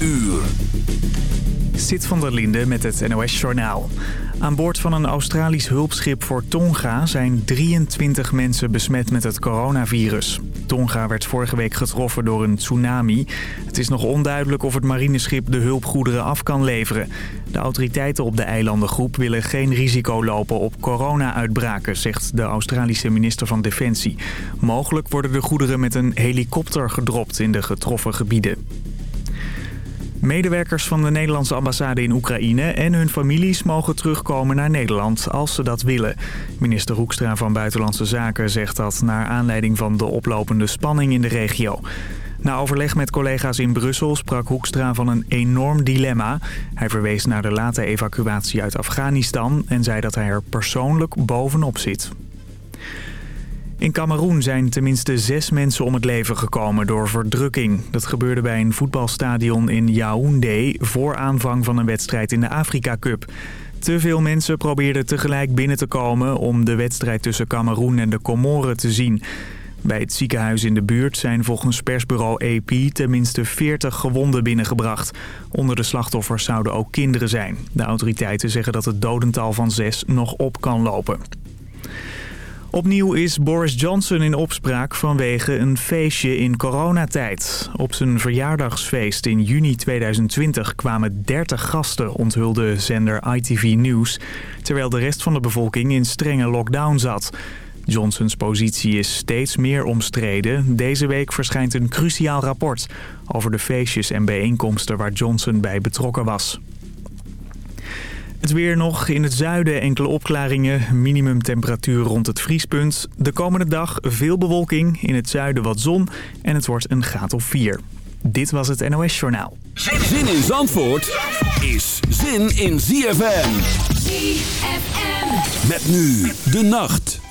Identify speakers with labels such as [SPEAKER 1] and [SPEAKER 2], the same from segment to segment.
[SPEAKER 1] uur.
[SPEAKER 2] Zit van der Linde met het NOS-journaal. Aan boord van een Australisch hulpschip voor Tonga zijn 23 mensen besmet met het coronavirus. Tonga werd vorige week getroffen door een tsunami. Het is nog onduidelijk of het marineschip de hulpgoederen af kan leveren. De autoriteiten op de eilandengroep willen geen risico lopen op corona-uitbraken, zegt de Australische minister van Defensie. Mogelijk worden de goederen met een helikopter gedropt in de getroffen gebieden. Medewerkers van de Nederlandse ambassade in Oekraïne en hun families mogen terugkomen naar Nederland als ze dat willen. Minister Hoekstra van Buitenlandse Zaken zegt dat naar aanleiding van de oplopende spanning in de regio. Na overleg met collega's in Brussel sprak Hoekstra van een enorm dilemma. Hij verwees naar de late evacuatie uit Afghanistan en zei dat hij er persoonlijk bovenop zit. In Cameroen zijn tenminste zes mensen om het leven gekomen door verdrukking. Dat gebeurde bij een voetbalstadion in Yaoundé voor aanvang van een wedstrijd in de Afrika Cup. Te veel mensen probeerden tegelijk binnen te komen om de wedstrijd tussen Cameroen en de Comoren te zien. Bij het ziekenhuis in de buurt zijn volgens persbureau AP tenminste 40 gewonden binnengebracht. Onder de slachtoffers zouden ook kinderen zijn. De autoriteiten zeggen dat het dodental van zes nog op kan lopen. Opnieuw is Boris Johnson in opspraak vanwege een feestje in coronatijd. Op zijn verjaardagsfeest in juni 2020 kwamen 30 gasten, onthulde zender ITV News... terwijl de rest van de bevolking in strenge lockdown zat. Johnsons positie is steeds meer omstreden. Deze week verschijnt een cruciaal rapport over de feestjes en bijeenkomsten waar Johnson bij betrokken was. Het weer nog. In het zuiden enkele opklaringen. Minimumtemperatuur rond het vriespunt. De komende dag veel bewolking. In het zuiden wat zon. En het wordt een graad of 4. Dit was het NOS Journaal.
[SPEAKER 1] Zin in Zandvoort is zin in ZFM.
[SPEAKER 3] ZFM.
[SPEAKER 1] Met nu de nacht.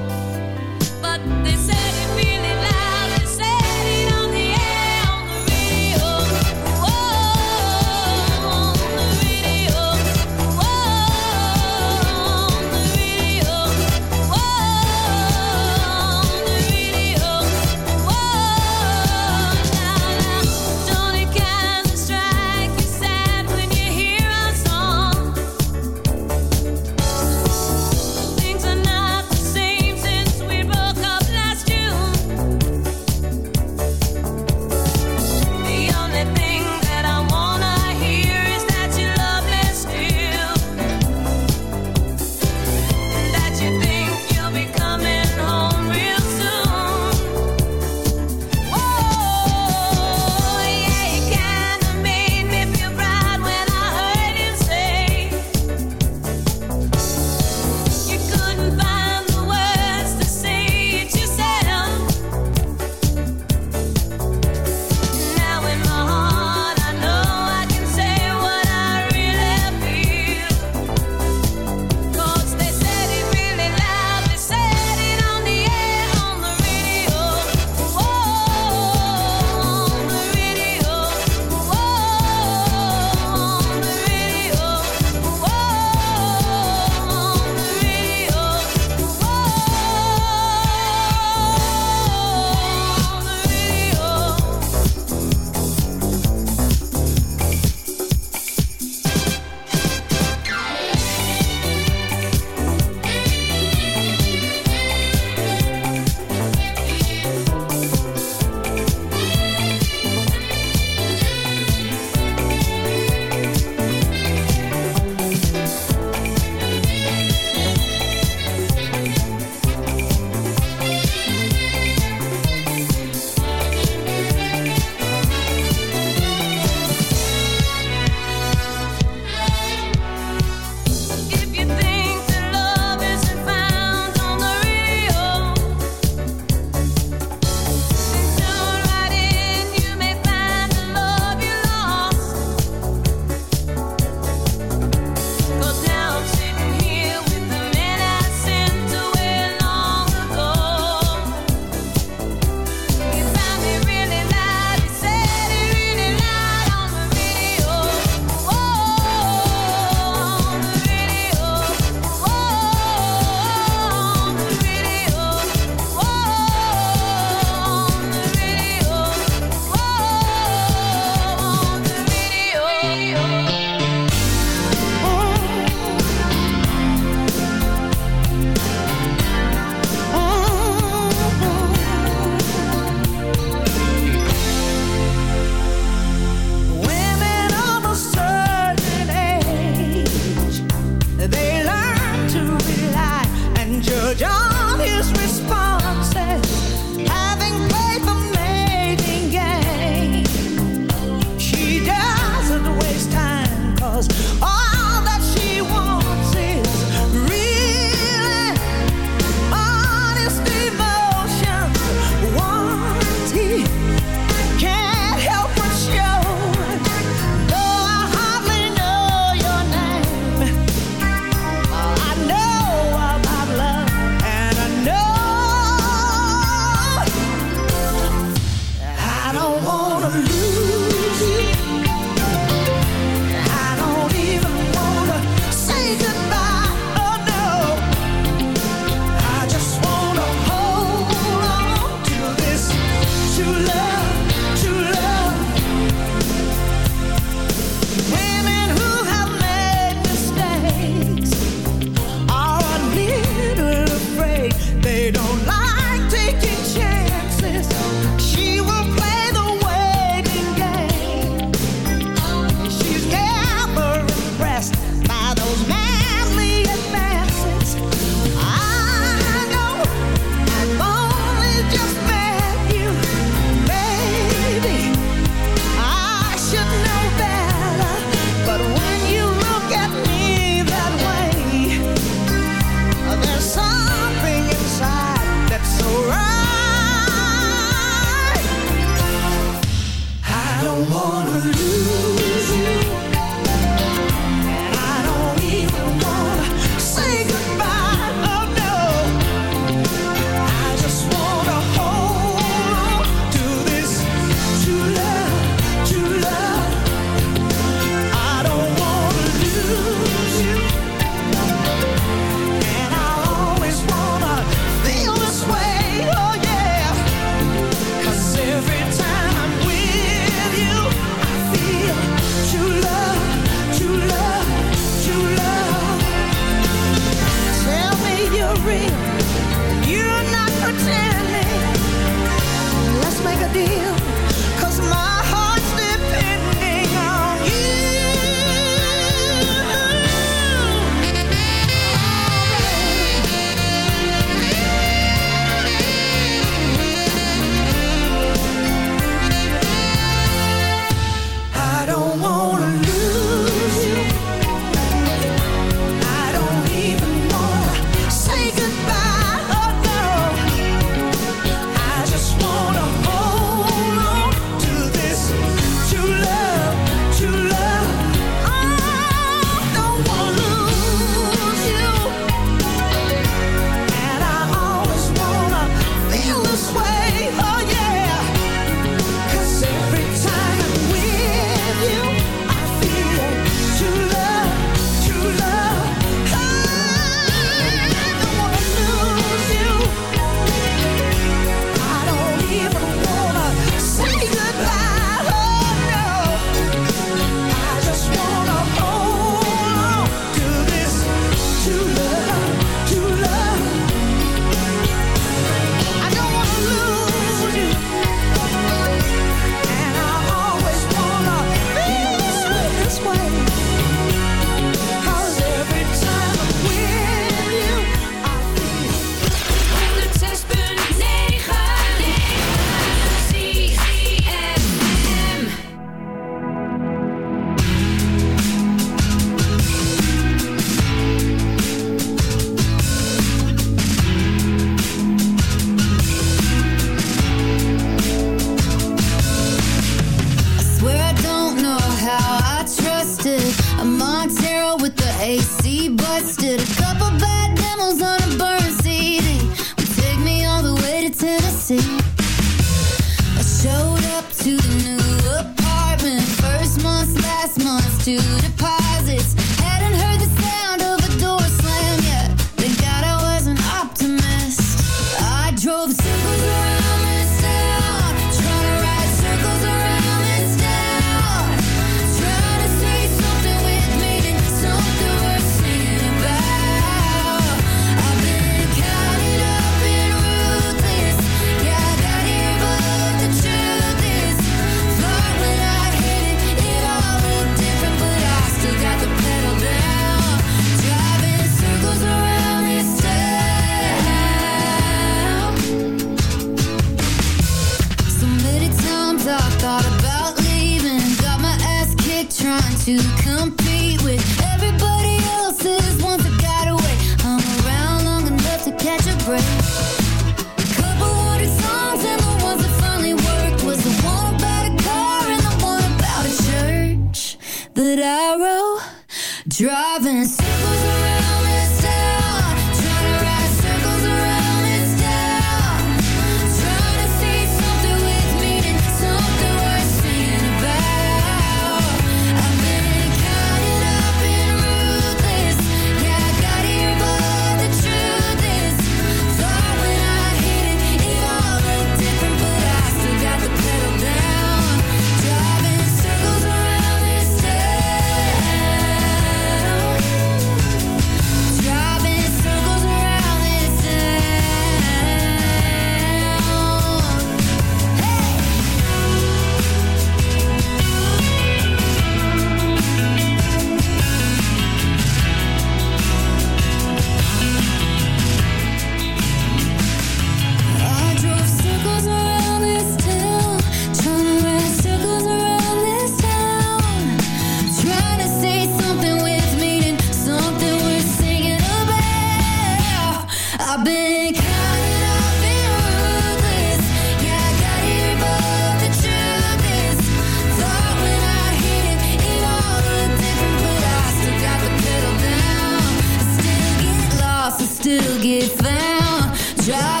[SPEAKER 4] job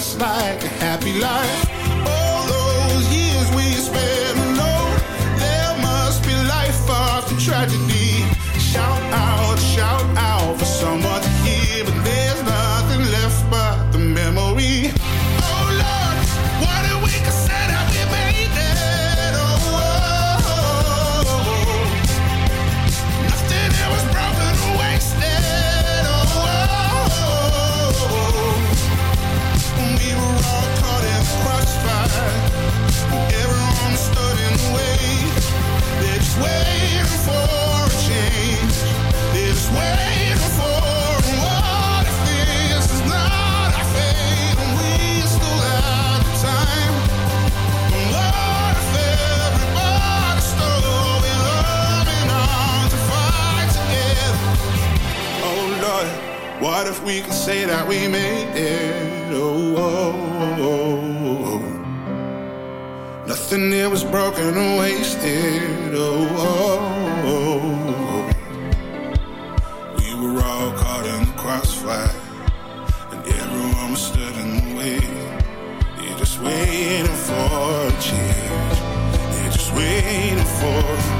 [SPEAKER 4] just
[SPEAKER 5] like for.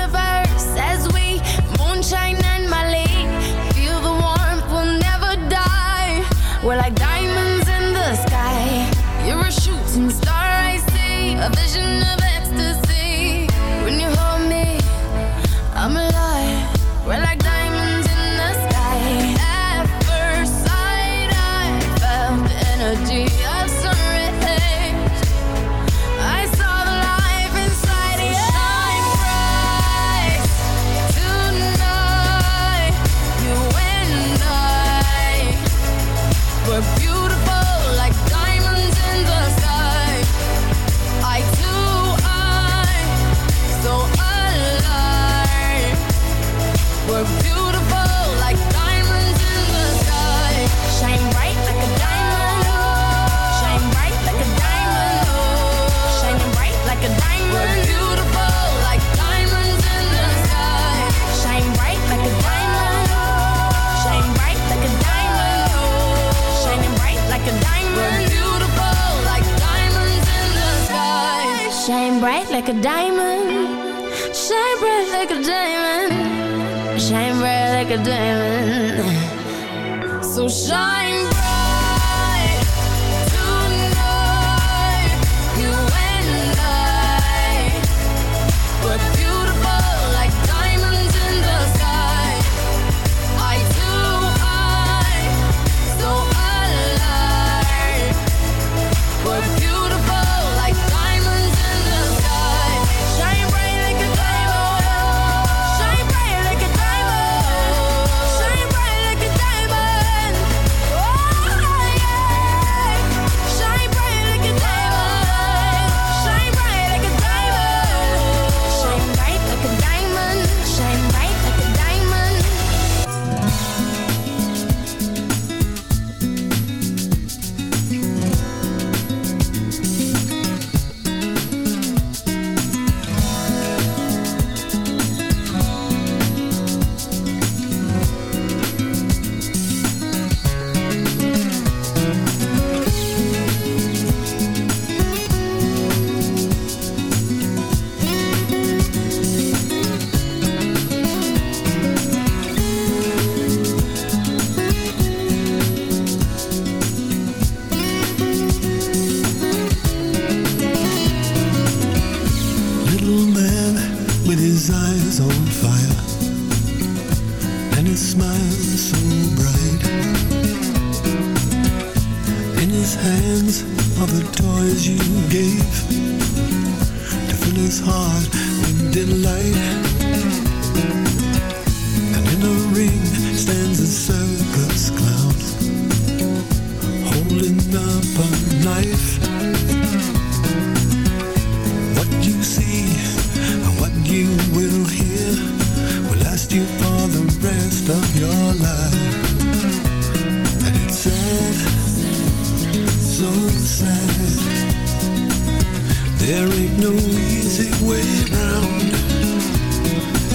[SPEAKER 6] no easy way round.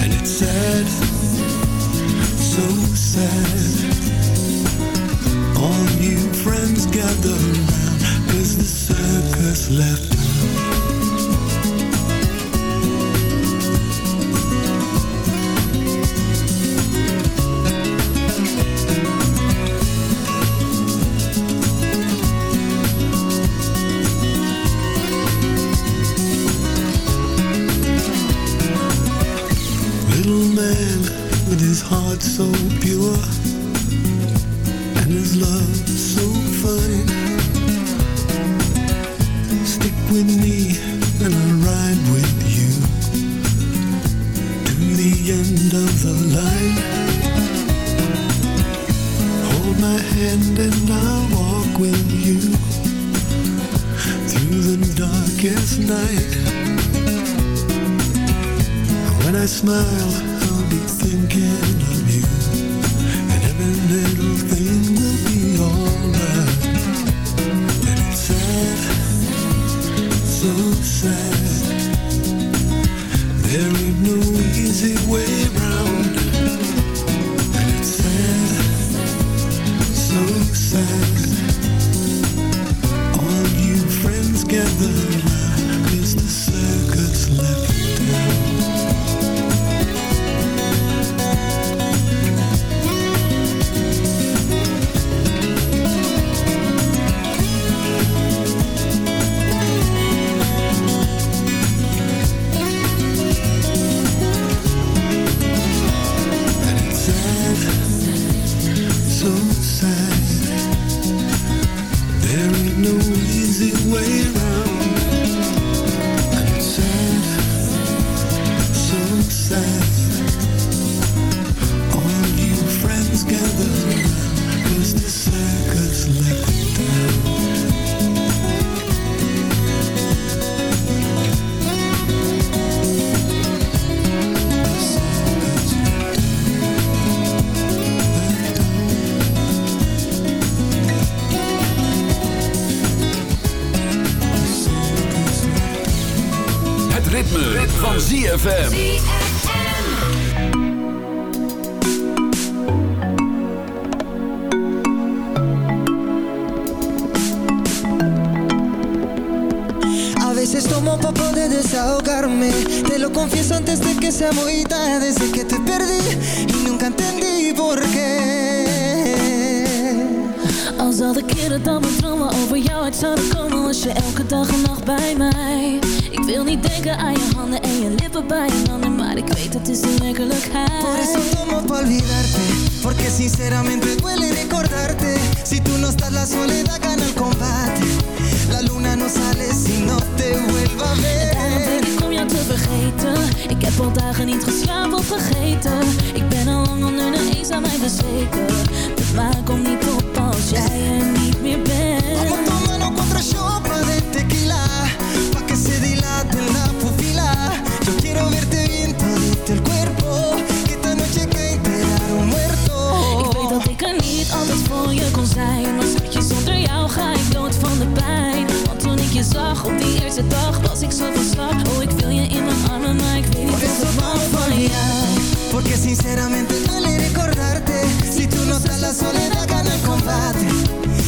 [SPEAKER 6] And it's sad, so sad. All new friends gather the circus left
[SPEAKER 4] ga ik dood van de pijn. Want toen ik je zag op die eerste dag Was ik zo van slag Oh, ik wil je in mijn armen Maar ik weet niet
[SPEAKER 7] Por
[SPEAKER 4] wat
[SPEAKER 7] pa'
[SPEAKER 4] van jou.
[SPEAKER 7] Porque sinceramente duele recordarte Si tú no estás la soledad gana el combate.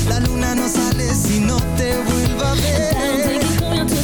[SPEAKER 7] La luna no sale si no te vuelva a ver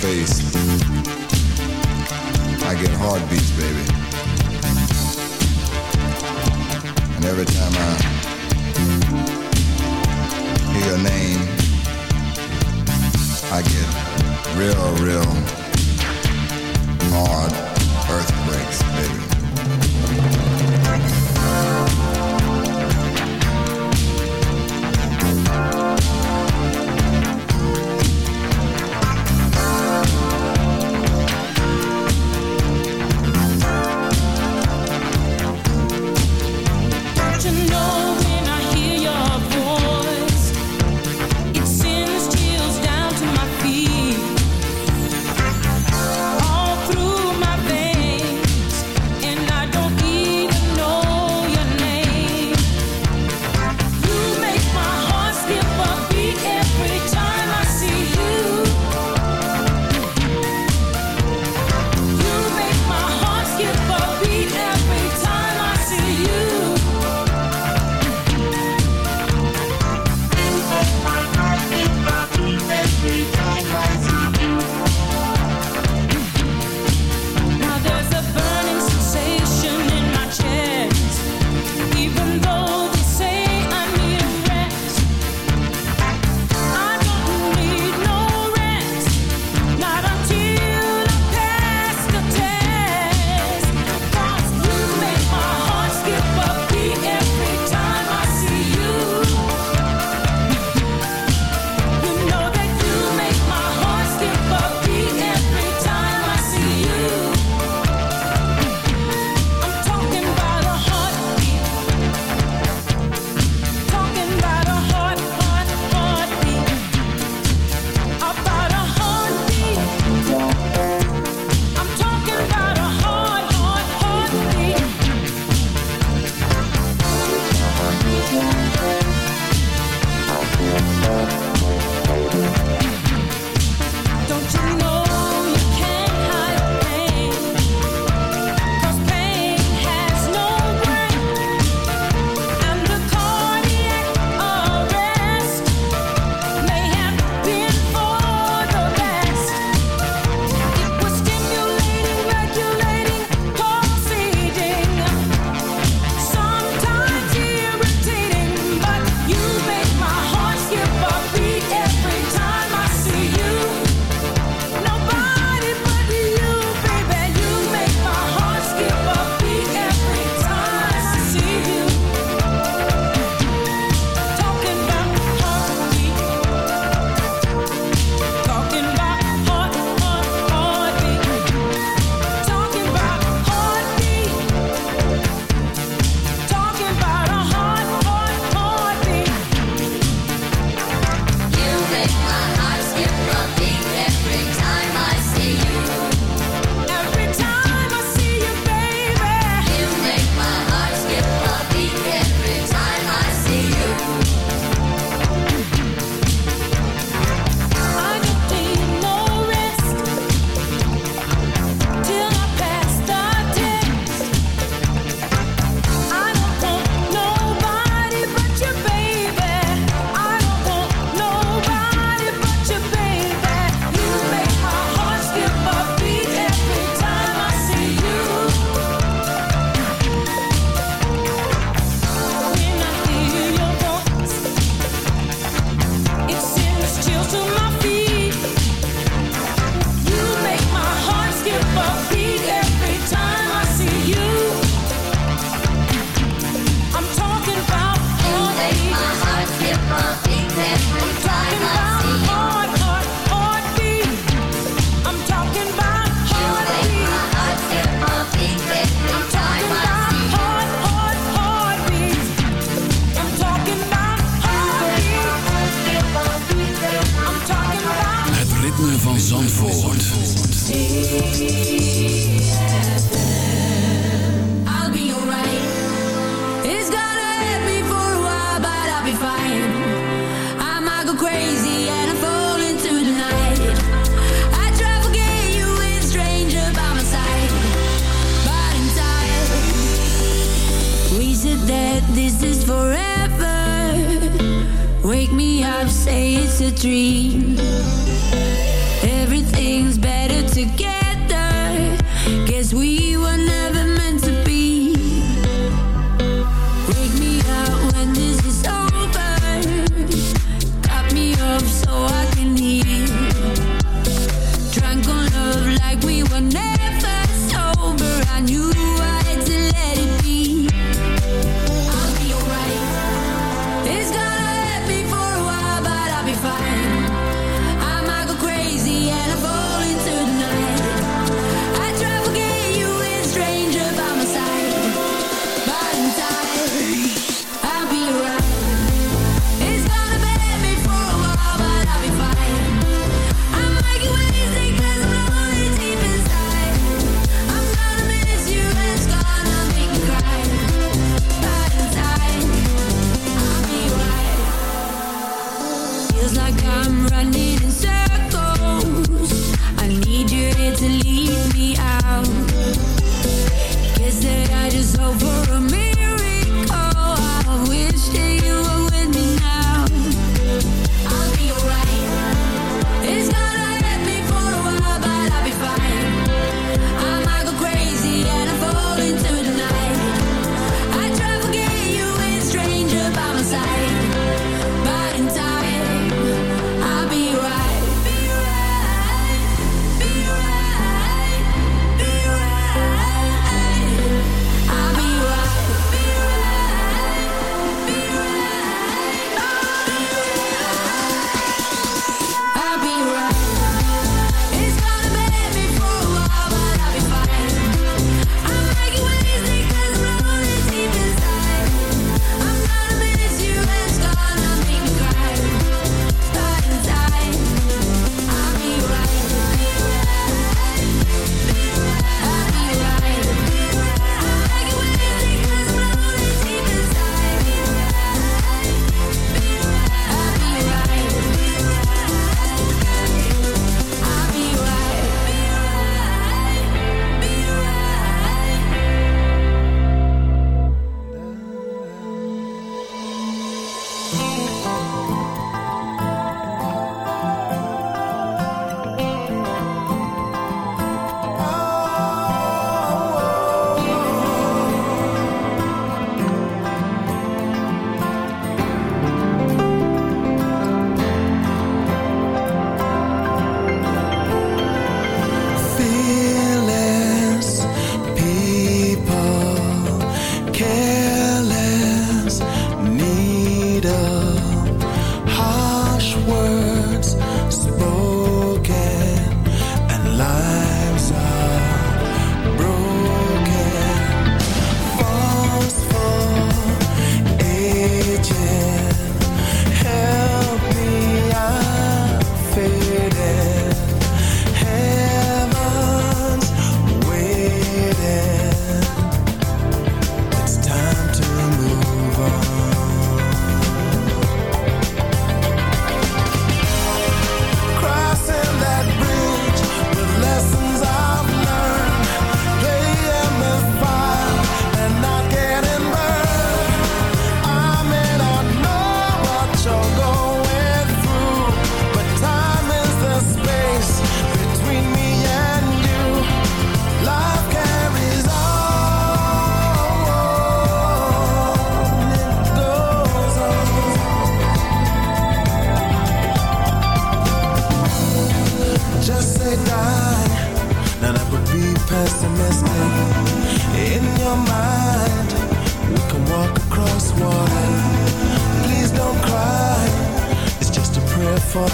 [SPEAKER 8] face,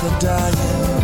[SPEAKER 9] the
[SPEAKER 10] dying.